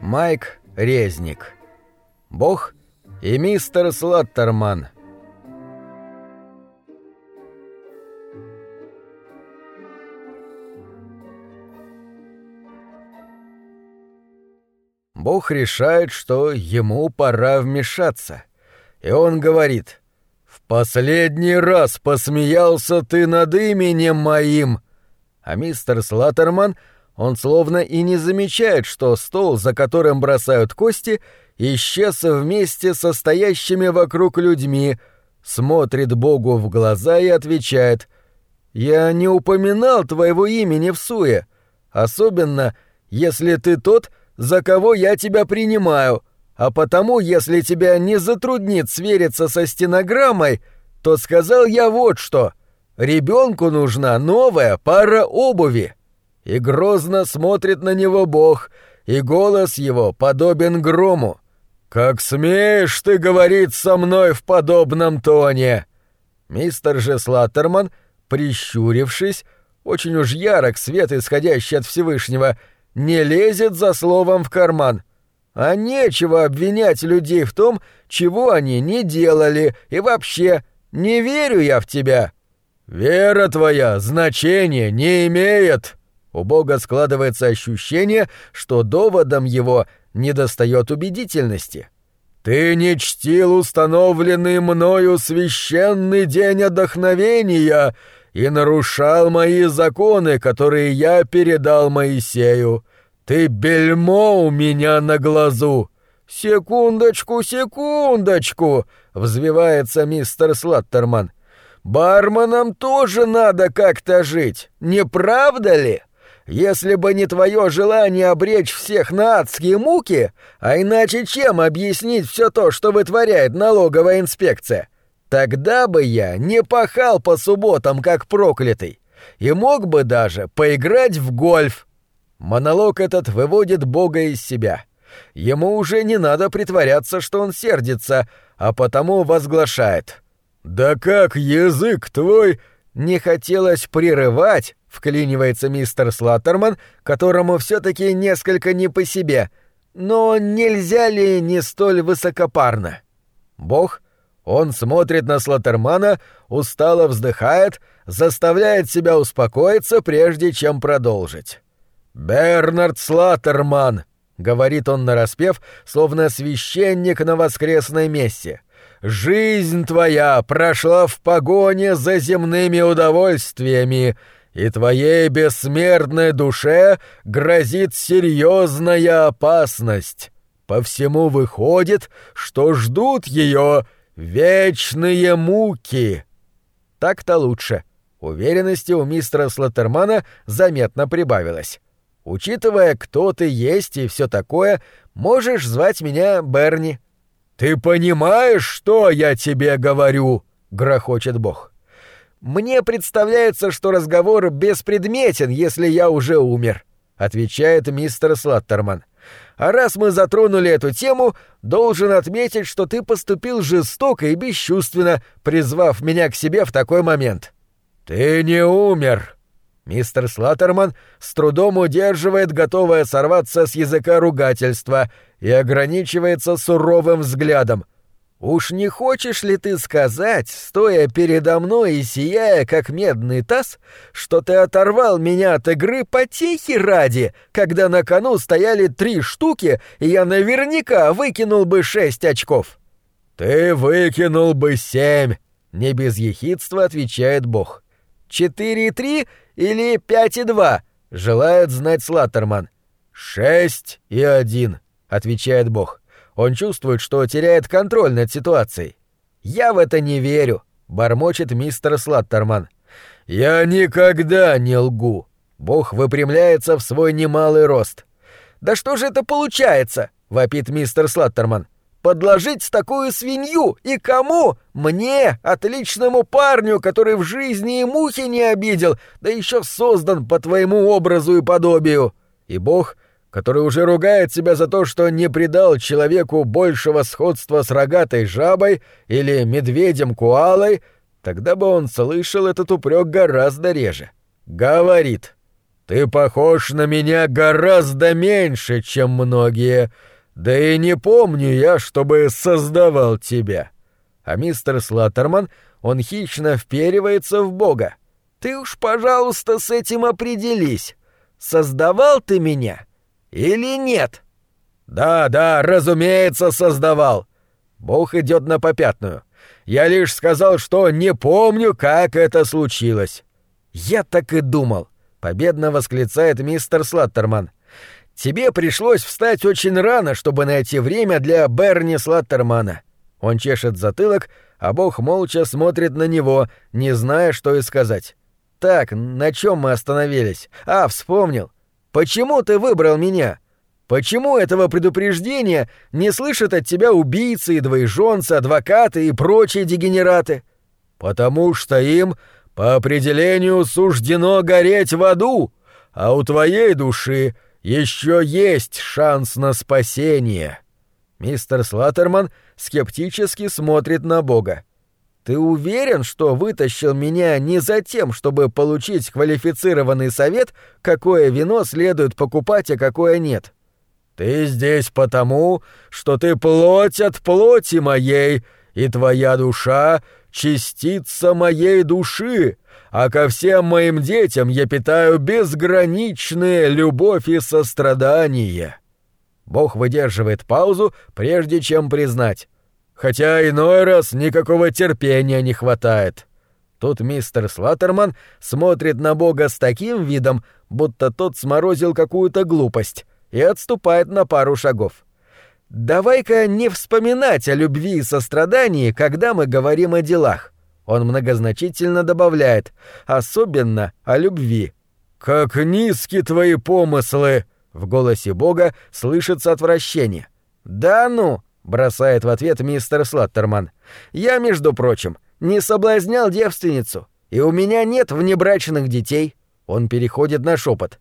Майк Резник. Бог и мистер Слаттерман. Бог решает, что ему пора вмешаться. И он говорит, «В последний раз посмеялся ты над именем моим!» А мистер Слаттерман — он словно и не замечает, что стол, за которым бросают кости, исчез вместе со стоящими вокруг людьми, смотрит Богу в глаза и отвечает «Я не упоминал твоего имени в суе, особенно если ты тот, за кого я тебя принимаю, а потому, если тебя не затруднит свериться со стенограммой, то сказал я вот что. Ребенку нужна новая пара обуви» и грозно смотрит на него Бог, и голос его подобен грому. «Как смеешь ты говорить со мной в подобном тоне?» Мистер же Слаттерман, прищурившись, очень уж ярок свет, исходящий от Всевышнего, не лезет за словом в карман. А нечего обвинять людей в том, чего они не делали, и вообще, не верю я в тебя. «Вера твоя значения не имеет», у Бога складывается ощущение, что доводом его недостает убедительности. «Ты не чтил установленный мною священный день отдохновения и нарушал мои законы, которые я передал Моисею. Ты бельмо у меня на глазу!» «Секундочку, секундочку!» — взвивается мистер Слаттерман. «Барменам тоже надо как-то жить, не правда ли?» Если бы не твое желание обречь всех на адские муки, а иначе чем объяснить все то, что вытворяет налоговая инспекция, тогда бы я не пахал по субботам, как проклятый, и мог бы даже поиграть в гольф. Монолог этот выводит Бога из себя. Ему уже не надо притворяться, что он сердится, а потому возглашает. «Да как язык твой...» Не хотелось прерывать, вклинивается мистер Слаттерман, которому все-таки несколько не по себе. Но нельзя ли не столь высокопарно? Бог, он смотрит на Слаттермана, устало вздыхает, заставляет себя успокоиться, прежде чем продолжить. «Бернард Слаттерман», — говорит он нараспев, словно священник на воскресной мессе, — «жизнь твоя прошла в погоне за земными удовольствиями, и твоей бессмертной душе грозит серьезная опасность. По всему выходит, что ждут ее вечные муки. Так-то лучше. Уверенности у мистера Слоттермана заметно прибавилось. Учитывая, кто ты есть и все такое, можешь звать меня Берни. Ты понимаешь, что я тебе говорю? грохочет Бог. «Мне представляется, что разговор беспредметен, если я уже умер», — отвечает мистер Слаттерман. «А раз мы затронули эту тему, должен отметить, что ты поступил жестоко и бесчувственно, призвав меня к себе в такой момент». «Ты не умер», Мистер Слаттерман с трудом удерживает готовое сорваться с языка ругательства и ограничивается суровым взглядом. «Уж не хочешь ли ты сказать, стоя передо мной и сияя, как медный таз, что ты оторвал меня от игры потехи ради, когда на кону стояли три штуки, и я наверняка выкинул бы шесть очков?» «Ты выкинул бы семь», — не без ехидства отвечает Бог. «Четыре и три или пять и два?» — желает знать Слаттерман. «Шесть и один», — отвечает Бог. Он чувствует, что теряет контроль над ситуацией. «Я в это не верю», — бормочет мистер Слаттерман. «Я никогда не лгу». Бог выпрямляется в свой немалый рост. «Да что же это получается?» — вопит мистер Слаттерман. «Подложить такую свинью? И кому? Мне, отличному парню, который в жизни и мухи не обидел, да еще создан по твоему образу и подобию». И Бог который уже ругает себя за то, что не придал человеку большего сходства с рогатой жабой или медведем-куалой, тогда бы он слышал этот упрек гораздо реже. Говорит. Ты похож на меня гораздо меньше, чем многие, да и не помню я, чтобы создавал тебя». А мистер Слаттерман, он хищно вперивается в Бога. «Ты уж, пожалуйста, с этим определись. Создавал ты меня или нет?» «Да, да, разумеется, создавал». Бог идет на попятную. Я лишь сказал, что не помню, как это случилось. Я так и думал, победно восклицает мистер Слаттерман. Тебе пришлось встать очень рано, чтобы найти время для Берни Слаттермана. Он чешет затылок, а Бог молча смотрит на него, не зная, что и сказать. Так, на чем мы остановились? А, вспомнил. Почему ты выбрал меня? Почему этого предупреждения не слышат от тебя убийцы и двоеженцы, адвокаты и прочие дегенераты? Потому что им по определению суждено гореть в аду, а у твоей души еще есть шанс на спасение. Мистер Слаттерман скептически смотрит на Бога. Ты уверен, что вытащил меня не за тем, чтобы получить квалифицированный совет, какое вино следует покупать, а какое нет? — ты здесь потому, что ты плоть от плоти моей, и твоя душа — частица моей души, а ко всем моим детям я питаю безграничные любовь и сострадание». Бог выдерживает паузу, прежде чем признать. Хотя иной раз никакого терпения не хватает. Тут мистер Слаттерман смотрит на Бога с таким видом, будто тот сморозил какую-то глупость, и отступает на пару шагов. «Давай-ка не вспоминать о любви и сострадании, когда мы говорим о делах». Он многозначительно добавляет, особенно о любви. «Как низки твои помыслы!» В голосе Бога слышится отвращение. «Да ну!» — бросает в ответ мистер Слаттерман. «Я, между прочим, не соблазнял девственницу, и у меня нет внебрачных детей». Он переходит на шепот.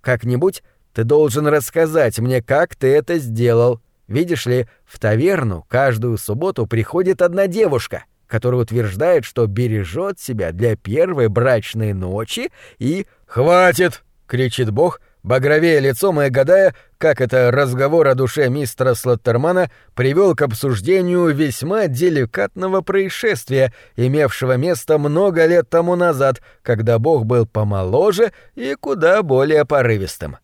«Как-нибудь ты должен рассказать мне, как ты это сделал. Видишь ли, в таверну каждую субботу приходит одна девушка, которая утверждает, что бережет себя для первой брачной ночи и... «Хватит!» — кричит Бог, багровее лицом и гадая, как это разговор о душе мистера Слоттермана привел к обсуждению весьма деликатного происшествия, имевшего место много лет тому назад, когда Бог был помоложе и куда более порывистым.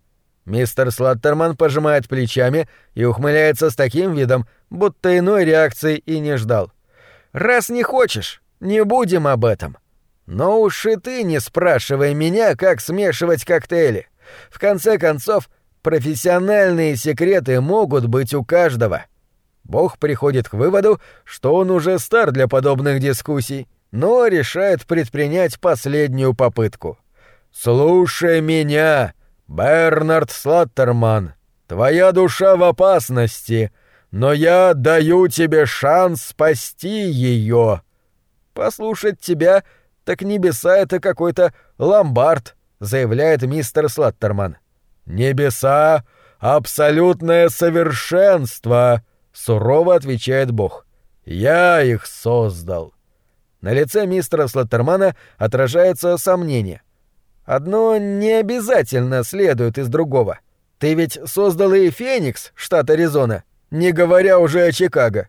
Мистер Слаттерман пожимает плечами и ухмыляется с таким видом, будто иной реакции и не ждал. «Раз не хочешь, не будем об этом. Но уж и ты не спрашивай меня, как смешивать коктейли. В конце концов, профессиональные секреты могут быть у каждого». Бог приходит к выводу, что он уже стар для подобных дискуссий, но решает предпринять последнюю попытку. «Слушай меня!» «Бернард Слаттерман, твоя душа в опасности, но я даю тебе шанс спасти ее. Послушать тебя, так небеса — это какой-то ломбард», — заявляет мистер Слаттерман. «Небеса — абсолютное совершенство», — сурово отвечает Бог. «Я их создал». На лице мистера Слаттермана отражается сомнение. Одно не обязательно следует из другого. Ты ведь создал и Феникс, штат Аризона, не говоря уже о Чикаго.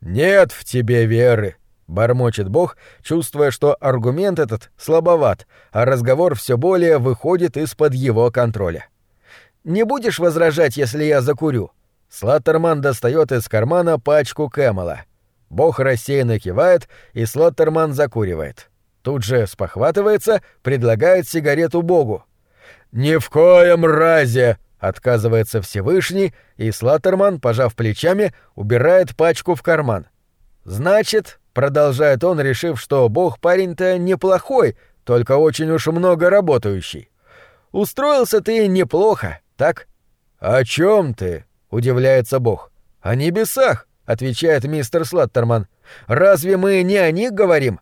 Нет в тебе веры, бормочет Бог, чувствуя, что аргумент этот слабоват, а разговор все более выходит из-под его контроля. Не будешь возражать, если я закурю? Слаттерман достает из кармана пачку Кэмела. Бог рассеянно кивает, и Слоттерман закуривает. Тут же спохватывается, предлагает сигарету Богу. «Ни в коем разе!» — отказывается Всевышний, и Слаттерман, пожав плечами, убирает пачку в карман. «Значит», — продолжает он, решив, что Бог парень-то неплохой, только очень уж много работающий. «Устроился ты неплохо, так?» «О чем ты?» — удивляется Бог. «О небесах», — отвечает мистер Слаттерман. «Разве мы не о них говорим?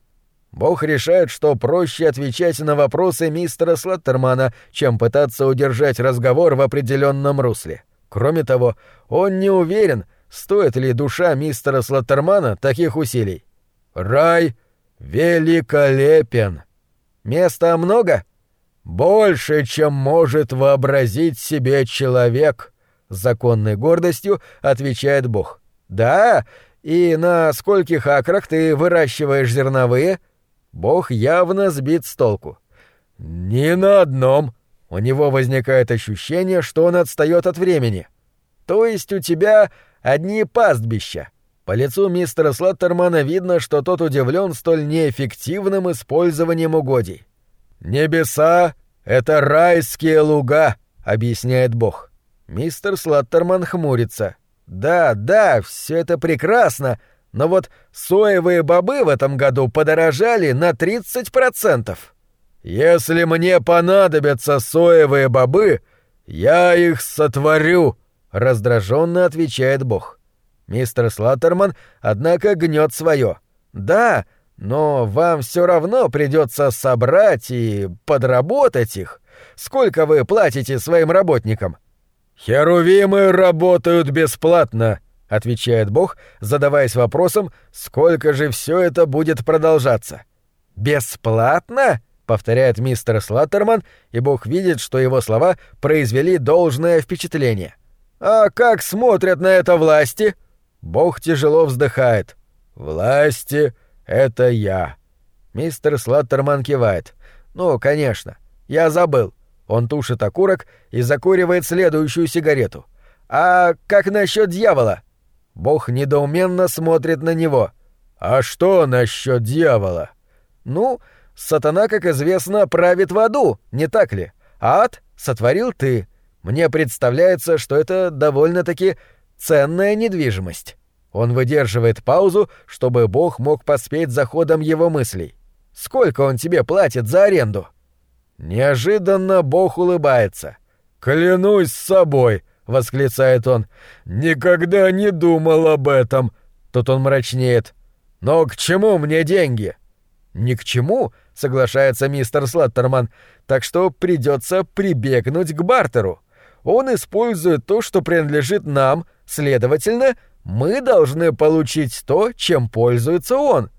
Бог решает, что проще отвечать на вопросы мистера Слаттермана, чем пытаться удержать разговор в определенном русле. Кроме того, он не уверен, стоит ли душа мистера Слаттермана таких усилий. Рай великолепен. Места много? Больше, чем может вообразить себе человек, законной гордостью отвечает Бог. Да, и на скольких акрах ты выращиваешь зерновые? Бог явно сбит с толку. Ни на одном. У него возникает ощущение, что он отстает от времени. То есть у тебя одни пастбища. По лицу мистера Слаттермана видно, что тот удивлен столь неэффективным использованием угодий. «Небеса — это райские луга», — объясняет Бог. Мистер Слаттерман хмурится. «Да, да, все это прекрасно, но вот соевые бобы в этом году подорожали на 30%. Если мне понадобятся соевые бобы, я их сотворю», — раздраженно отвечает Бог. Мистер Слаттерман, однако, гнет свое. «Да, но вам все равно придется собрать и подработать их. Сколько вы платите своим работникам?» «Херувимы работают бесплатно», — отвечает Бог, задаваясь вопросом, сколько же все это будет продолжаться. «Бесплатно?» — повторяет мистер Слаттерман, и Бог видит, что его слова произвели должное впечатление. «А как смотрят на это власти?» Бог тяжело вздыхает. «Власти — это я». Мистер Слаттерман кивает. «Ну, конечно. Я забыл. Он тушит окурок и закуривает следующую сигарету. «А как насчет дьявола?» Бог недоуменно смотрит на него. «А что насчет дьявола?» «Ну, сатана, как известно, правит в аду, не так ли? ад сотворил ты. Мне представляется, что это довольно-таки ценная недвижимость». Он выдерживает паузу, чтобы Бог мог поспеть за ходом его мыслей. «Сколько он тебе платит за аренду?» Неожиданно Бог улыбается. «Клянусь собой!» — восклицает он. «Никогда не думал об этом!» Тут он мрачнеет. «Но к чему мне деньги?» «Ни к чему», — соглашается мистер Слаттерман, «так что придется прибегнуть к бартеру. Он использует то, что принадлежит нам, следовательно, мы должны получить то, чем пользуется он».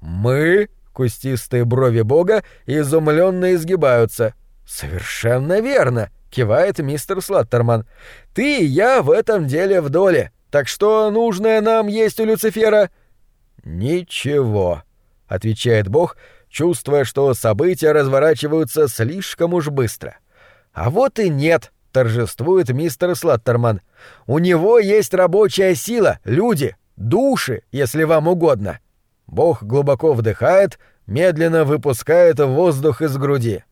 «Мы?» Кустистые брови бога изумленно изгибаются. «Совершенно верно!» — кивает мистер Слаттерман. «Ты и я в этом деле в доле, так что нужное нам есть у Люцифера?» «Ничего», — отвечает бог, чувствуя, что события разворачиваются слишком уж быстро. «А вот и нет», — торжествует мистер Слаттерман. «У него есть рабочая сила, люди, души, если вам угодно. Бог глубоко вдыхает, медленно выпускает воздух из груди.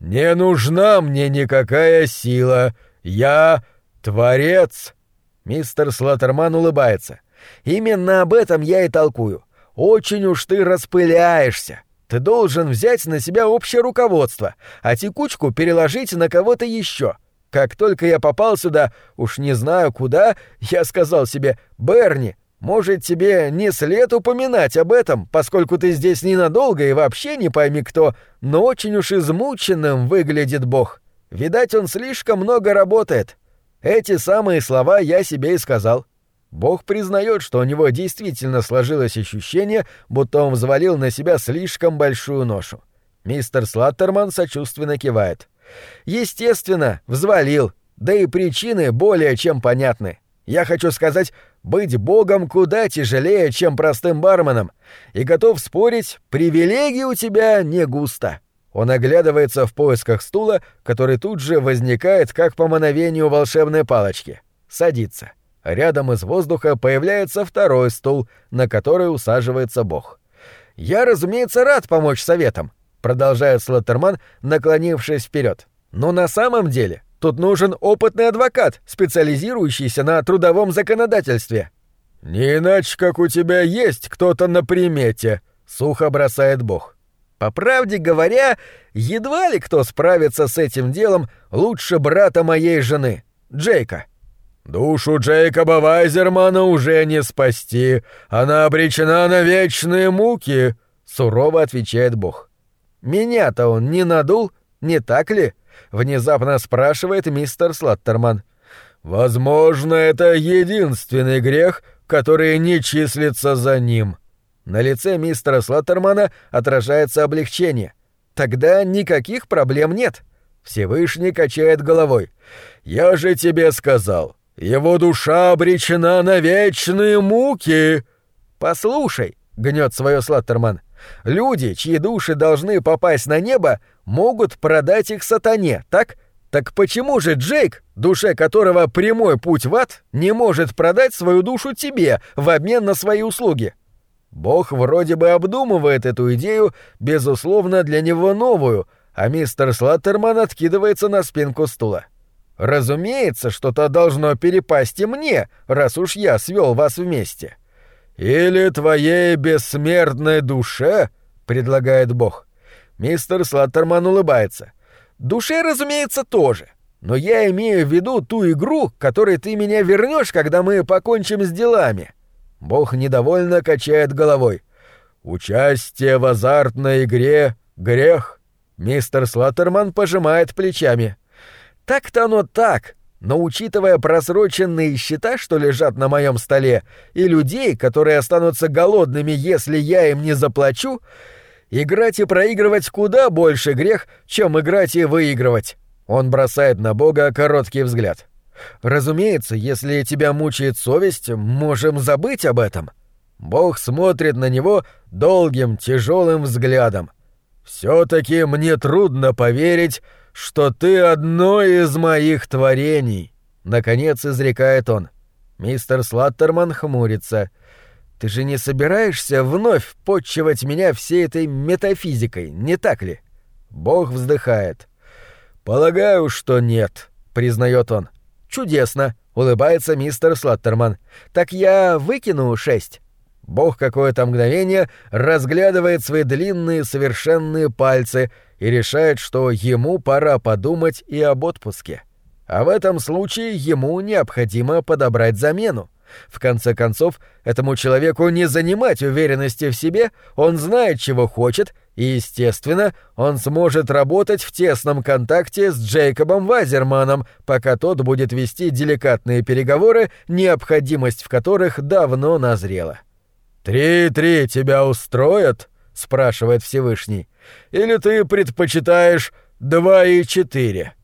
«Не нужна мне никакая сила. Я творец!» Мистер Слаттерман улыбается. «Именно об этом я и толкую. Очень уж ты распыляешься. Ты должен взять на себя общее руководство, а текучку переложить на кого-то еще. Как только я попал сюда, уж не знаю куда, я сказал себе «Берни, может, тебе не след упоминать об этом, поскольку ты здесь ненадолго и вообще не пойми кто, но очень уж измученным выглядит Бог. Видать, он слишком много работает. Эти самые слова я себе и сказал. Бог признает, что у него действительно сложилось ощущение, будто он взвалил на себя слишком большую ношу. Мистер Слаттерман сочувственно кивает. Естественно, взвалил, да и причины более чем понятны. Я хочу сказать, быть богом куда тяжелее, чем простым барменом, и готов спорить, привилегий у тебя не густо. Он оглядывается в поисках стула, который тут же возникает как по мановению волшебной палочки. Садится. Рядом из воздуха появляется второй стул, на который усаживается бог. «Я, разумеется, рад помочь советам», — продолжает Слоттерман, наклонившись вперед. «Но на самом деле Тут нужен опытный адвокат, специализирующийся на трудовом законодательстве». «Не иначе, как у тебя есть кто-то на примете», — сухо бросает Бог. «По правде говоря, едва ли кто справится с этим делом лучше брата моей жены, Джейка». «Душу Джейкоба Вайзермана уже не спасти, она обречена на вечные муки», — сурово отвечает Бог. «Меня-то он не надул, не так ли?» внезапно спрашивает мистер Слаттерман. Возможно, это единственный грех, который не числится за ним. На лице мистера Слаттермана отражается облегчение. Тогда никаких проблем нет. Всевышний качает головой. «Я же тебе сказал, его душа обречена на вечные муки!» «Послушай», — гнет свое Слаттерман, — «люди, чьи души должны попасть на небо, могут продать их сатане, так? Так почему же Джейк, душе которого прямой путь в ад, не может продать свою душу тебе в обмен на свои услуги?» Бог вроде бы обдумывает эту идею, безусловно, для него новую, а мистер Слаттерман откидывается на спинку стула. «Разумеется, что-то должно перепасть и мне, раз уж я свел вас вместе». «Или твоей бессмертной душе?» — предлагает Бог. Мистер Слаттерман улыбается. «Душе, разумеется, тоже. Но я имею в виду ту игру, которой ты меня вернешь, когда мы покончим с делами». Бог недовольно качает головой. «Участие в азартной игре — грех». Мистер Слаттерман пожимает плечами. «Так-то оно так, но учитывая просроченные счета, что лежат на моем столе, и людей, которые останутся голодными, если я им не заплачу, играть и проигрывать куда больше грех, чем играть и выигрывать». Он бросает на Бога короткий взгляд. «Разумеется, если тебя мучает совесть, можем забыть об этом». Бог смотрит на него долгим, тяжелым взглядом. «Все-таки мне трудно поверить, что ты одно из моих творений», — наконец изрекает он. Мистер Слаттерман хмурится. «Ты же не собираешься вновь подчивать меня всей этой метафизикой, не так ли?» Бог вздыхает. «Полагаю, что нет», — признает он. «Чудесно», — улыбается мистер Слаттерман. «Так я выкину шесть». Бог какое-то мгновение разглядывает свои длинные совершенные пальцы и решает, что ему пора подумать и об отпуске. А в этом случае ему необходимо подобрать замену. В конце концов, этому человеку не занимать уверенности в себе, он знает, чего хочет, и, естественно, он сможет работать в тесном контакте с Джейкобом Вазерманом, пока тот будет вести деликатные переговоры, необходимость в которых давно назрела. «Три-три тебя устроят?» — спрашивает Всевышний. «Или ты предпочитаешь два и четыре?»